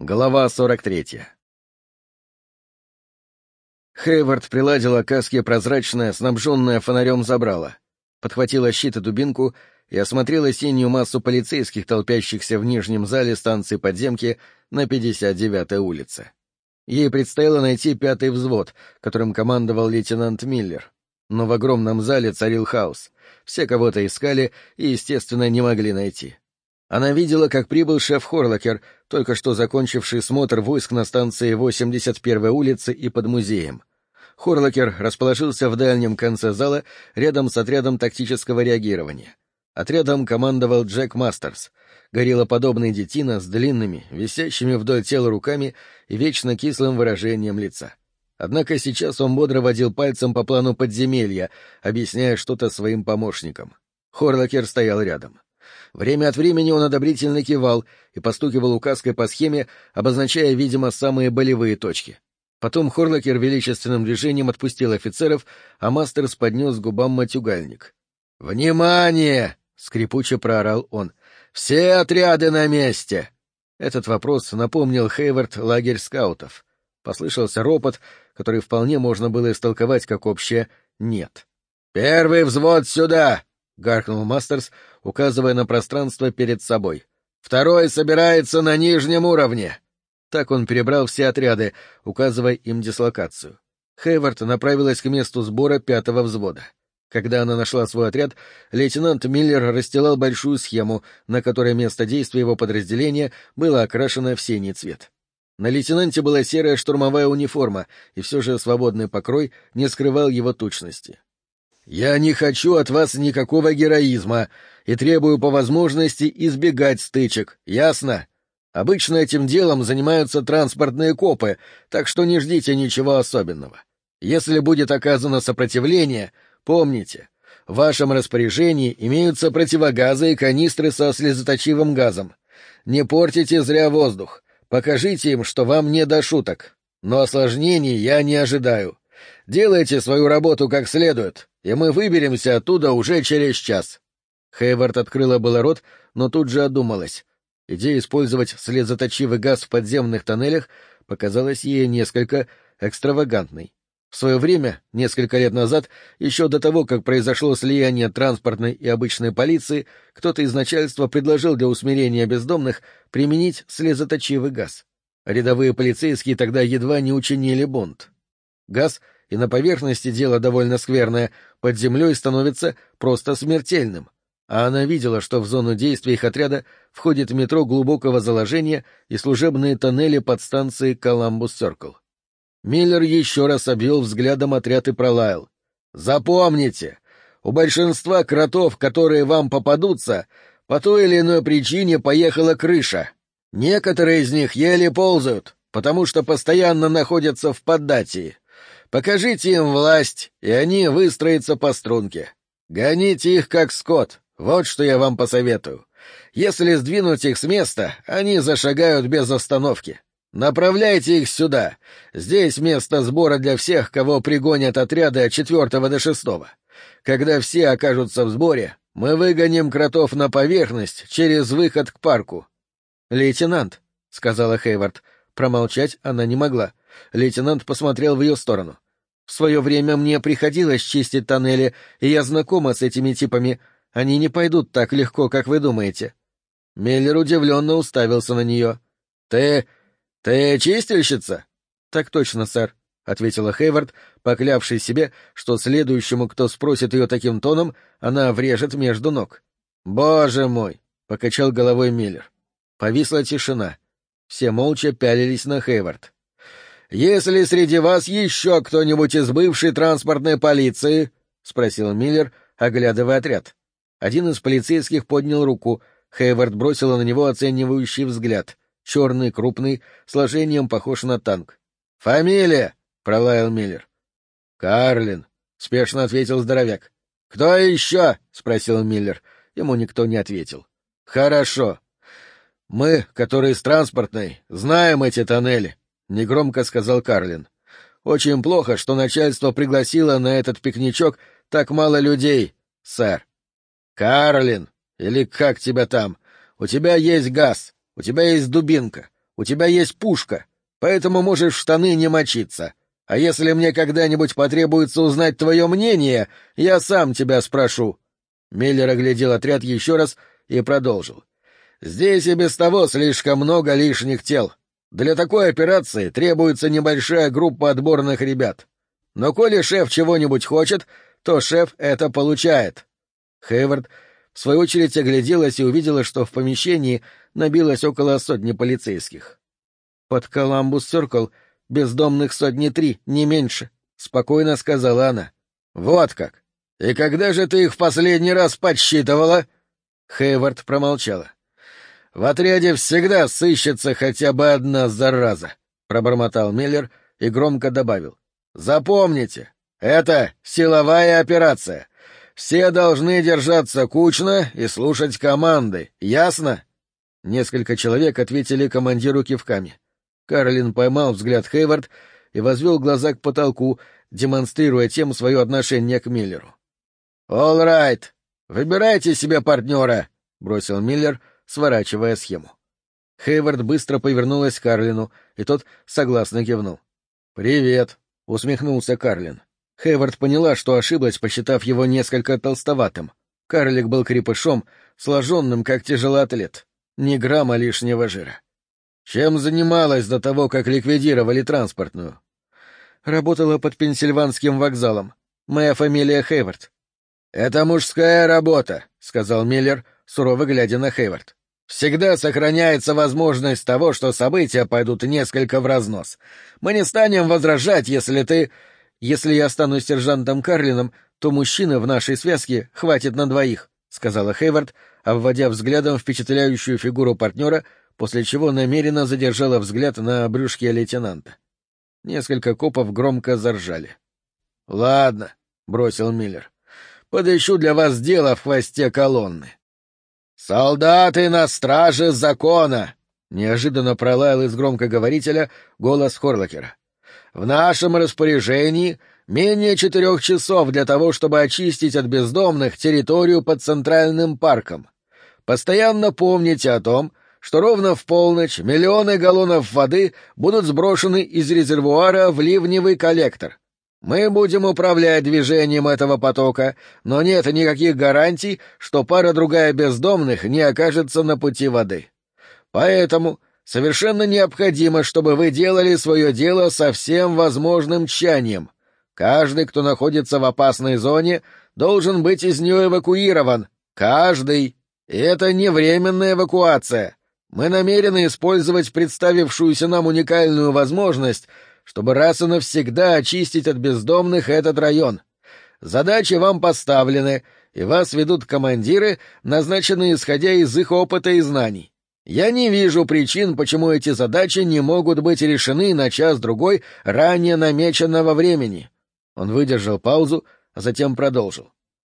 Глава 43 Хейвард приладила к каске прозрачное, снабженное фонарем забрало, подхватила щит и дубинку и осмотрела синюю массу полицейских, толпящихся в нижнем зале станции подземки на 59-й улице. Ей предстояло найти пятый взвод, которым командовал лейтенант Миллер. Но в огромном зале царил хаос. Все кого-то искали и, естественно, не могли найти. Она видела, как прибыл шеф Хорлокер, только что закончивший смотр войск на станции 81-й улицы и под музеем. Хорлокер расположился в дальнем конце зала рядом с отрядом тактического реагирования. Отрядом командовал Джек Мастерс, гориллоподобный детина с длинными, висящими вдоль тела руками и вечно кислым выражением лица. Однако сейчас он бодро водил пальцем по плану подземелья, объясняя что-то своим помощникам. Хорлокер стоял рядом. Время от времени он одобрительно кивал и постукивал указкой по схеме, обозначая, видимо, самые болевые точки. Потом Хорлокер величественным движением отпустил офицеров, а Мастерс поднес к губам матюгальник. «Внимание!» — скрипуче проорал он. «Все отряды на месте!» Этот вопрос напомнил Хейвард лагерь скаутов. Послышался ропот, который вполне можно было истолковать как общее «нет». «Первый взвод сюда!» — гаркнул Мастерс, указывая на пространство перед собой. «Второй собирается на нижнем уровне!» Так он перебрал все отряды, указывая им дислокацию. Хейвард направилась к месту сбора пятого взвода. Когда она нашла свой отряд, лейтенант Миллер расстилал большую схему, на которой место действия его подразделения было окрашено в синий цвет. На лейтенанте была серая штурмовая униформа, и все же свободный покрой не скрывал его тучности. «Я не хочу от вас никакого героизма и требую по возможности избегать стычек, ясно?» Обычно этим делом занимаются транспортные копы, так что не ждите ничего особенного. Если будет оказано сопротивление, помните, в вашем распоряжении имеются противогазы и канистры со слезоточивым газом. Не портите зря воздух. Покажите им, что вам не до шуток. Но осложнений я не ожидаю. Делайте свою работу как следует, и мы выберемся оттуда уже через час. Хейвард открыла было рот, но тут же одумалась. Идея использовать слезоточивый газ в подземных тоннелях показалась ей несколько экстравагантной. В свое время, несколько лет назад, еще до того, как произошло слияние транспортной и обычной полиции, кто-то из начальства предложил для усмирения бездомных применить слезоточивый газ. Рядовые полицейские тогда едва не учинили бунт. Газ, и на поверхности дело довольно скверное, под землей становится просто смертельным — а она видела, что в зону действия их отряда входит метро глубокого заложения и служебные тоннели под станцией Коламбус-Сёркл. Миллер еще раз обвел взглядом отряд и пролаял. «Запомните, у большинства кротов, которые вам попадутся, по той или иной причине поехала крыша. Некоторые из них еле ползают, потому что постоянно находятся в поддатии. Покажите им власть, и они выстроятся по струнке. Гоните их как скот, вот что я вам посоветую. Если сдвинуть их с места, они зашагают без остановки. Направляйте их сюда. Здесь место сбора для всех, кого пригонят отряды от четвертого до шестого. Когда все окажутся в сборе, мы выгоним кротов на поверхность через выход к парку. — Лейтенант, — сказала Хейвард. Промолчать она не могла. Лейтенант посмотрел в ее сторону. — В свое время мне приходилось чистить тоннели, и я знакома с этими типами. Они не пойдут так легко, как вы думаете. Меллер удивленно уставился на нее. — Ты... ты чистильщица? — Так точно, сэр, — ответила Хейвард, поклявший себе, что следующему, кто спросит ее таким тоном, она врежет между ног. — Боже мой! — покачал головой Миллер. Повисла тишина. Все молча пялились на Хейвард. — Если среди вас еще кто-нибудь из бывшей транспортной полиции? — спросил Миллер, оглядывая отряд. Один из полицейских поднял руку. Хейвард бросила на него оценивающий взгляд. Черный, крупный, сложением похож на танк. «Фамилия!» — пролаял Миллер. «Карлин», — спешно ответил здоровяк. «Кто еще?» — спросил Миллер. Ему никто не ответил. «Хорошо. Мы, которые с транспортной, знаем эти тоннели», — негромко сказал Карлин. «Очень плохо, что начальство пригласило на этот пикничок так мало людей, сэр. «Карлин, или как тебя там, у тебя есть газ, у тебя есть дубинка, У тебя есть пушка, поэтому можешь в штаны не мочиться. А если мне когда-нибудь потребуется узнать твое мнение, я сам тебя спрошу». Миллер оглядел отряд еще раз и продолжил. «Здесь и без того слишком много лишних тел. Для такой операции требуется небольшая группа отборных ребят. Но коли шеф чего-нибудь хочет, то шеф это получает». Хейвард, в свою очередь, огляделась и увидела, что в помещении набилось около сотни полицейских. Под Коламбус Сёркл бездомных сотни три, не меньше, — спокойно сказала она. — Вот как! И когда же ты их в последний раз подсчитывала? Хейвард промолчала. — В отряде всегда сыщется хотя бы одна зараза, — пробормотал Миллер и громко добавил. — Запомните, это силовая операция. Все должны держаться кучно и слушать команды, ясно? Несколько человек ответили командиру кивками. Карлин поймал взгляд Хейвард и возвел глаза к потолку, демонстрируя тем свое отношение к Миллеру. «All right. Выбирайте себе партнера», — бросил Миллер, сворачивая схему. Хейвард быстро повернулась к Карлину, и тот согласно кивнул. «Привет», — усмехнулся Карлин. Хейвард поняла, что ошиблась, посчитав его несколько толстоватым. Карлик был крепышом, сложенным, как тяжелоатлет. Ни грамма лишнего жира. Чем занималась до того, как ликвидировали транспортную? Работала под Пенсильванским вокзалом. Моя фамилия Хейвард. Это мужская работа, сказал Миллер, сурово глядя на Хейвард. Всегда сохраняется возможность того, что события пойдут несколько в разнос. Мы не станем возражать, если ты... Если я стану сержантом Карлином, то мужчины в нашей связке хватит на двоих, — сказала Хейвард, обводя взглядом впечатляющую фигуру партнера, после чего намеренно задержала взгляд на брюшке лейтенанта. Несколько копов громко заржали. — Ладно, — бросил Миллер, — подыщу для вас дело в хвосте колонны. — Солдаты на страже закона! — неожиданно пролаял из громкоговорителя голос Хорлокера. — В нашем распоряжении менее четырех часов для того, чтобы очистить от бездомных территорию под Центральным парком. Постоянно помните о том, что ровно в полночь миллионы галлонов воды будут сброшены из резервуара в ливневый коллектор. Мы будем управлять движением этого потока, но нет никаких гарантий, что пара-другая бездомных не окажется на пути воды. Поэтому совершенно необходимо, чтобы вы делали свое дело со всем возможным тщанием. Каждый, кто находится в опасной зоне, должен быть из нее эвакуирован. Каждый. И это не временная эвакуация. Мы намерены использовать представившуюся нам уникальную возможность, чтобы раз и навсегда очистить от бездомных этот район. Задачи вам поставлены, и вас ведут командиры, назначенные исходя из их опыта и знаний. Я не вижу причин, почему эти задачи не могут быть решены на час-другой ранее намеченного времени. Он выдержал паузу, а затем продолжил.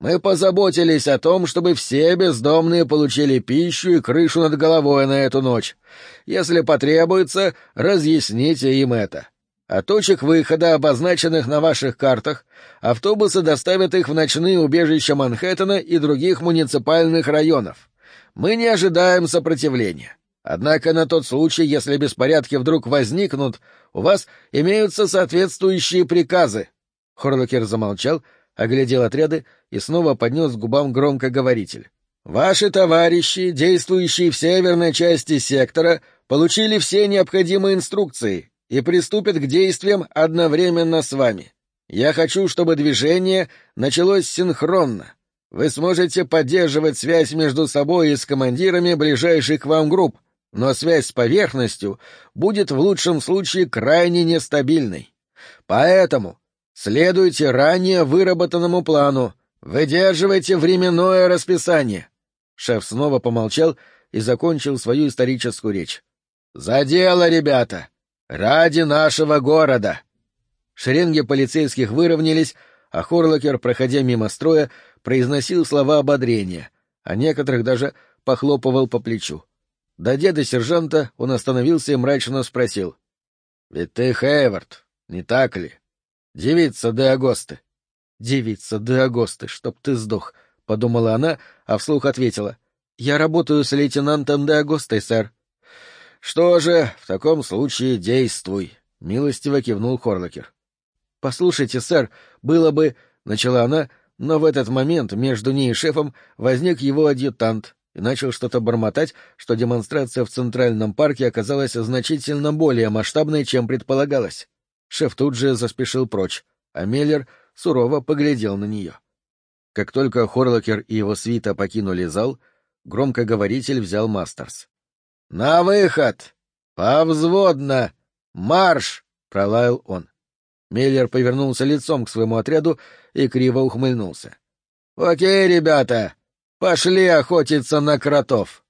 Мы позаботились о том, чтобы все бездомные получили пищу и крышу над головой на эту ночь. Если потребуется, разъясните им это. А точек выхода, обозначенных на ваших картах, автобусы доставят их в ночные убежища Манхэттена и других муниципальных районов. Мы не ожидаем сопротивления. Однако на тот случай, если беспорядки вдруг возникнут, у вас имеются соответствующие приказы. Хорлокер замолчал, оглядел отряды и снова поднес к губам громкоговоритель. «Ваши товарищи, действующие в северной части сектора, получили все необходимые инструкции и приступят к действиям одновременно с вами. Я хочу, чтобы движение началось синхронно. Вы сможете поддерживать связь между собой и с командирами ближайших к вам групп, но связь с поверхностью будет в лучшем случае крайне нестабильной. Поэтому следуйте ранее выработанному плану, Выдерживайте временное расписание. Шеф снова помолчал и закончил свою историческую речь. За дело, ребята! Ради нашего города! Шеренги полицейских выровнялись, а Хорлокер, проходя мимо строя, произносил слова ободрения, а некоторых даже похлопывал по плечу. До деда сержанта он остановился и мрачно спросил. — Ведь ты Хейвард, не так ли? Девица де Агосты. «Девица, да Агосты, чтоб ты сдох», — подумала она, а вслух ответила. «Я работаю с лейтенантом де Агостой, сэр». Что же, в таком случае действуй, — милостиво кивнул Хорлокер. — Послушайте, сэр, было бы... — начала она, но в этот момент между ней и шефом возник его адъютант и начал что-то бормотать, что демонстрация в Центральном парке оказалась значительно более масштабной, чем предполагалось. Шеф тут же заспешил прочь, а Меллер сурово поглядел на нее. Как только Хорлокер и его свита покинули зал, громкоговоритель взял Мастерс. «На выход! Повзводно! Марш!» — пролаял он. Меллер повернулся лицом к своему отряду и криво ухмыльнулся. «Окей, ребята, пошли охотиться на кротов!»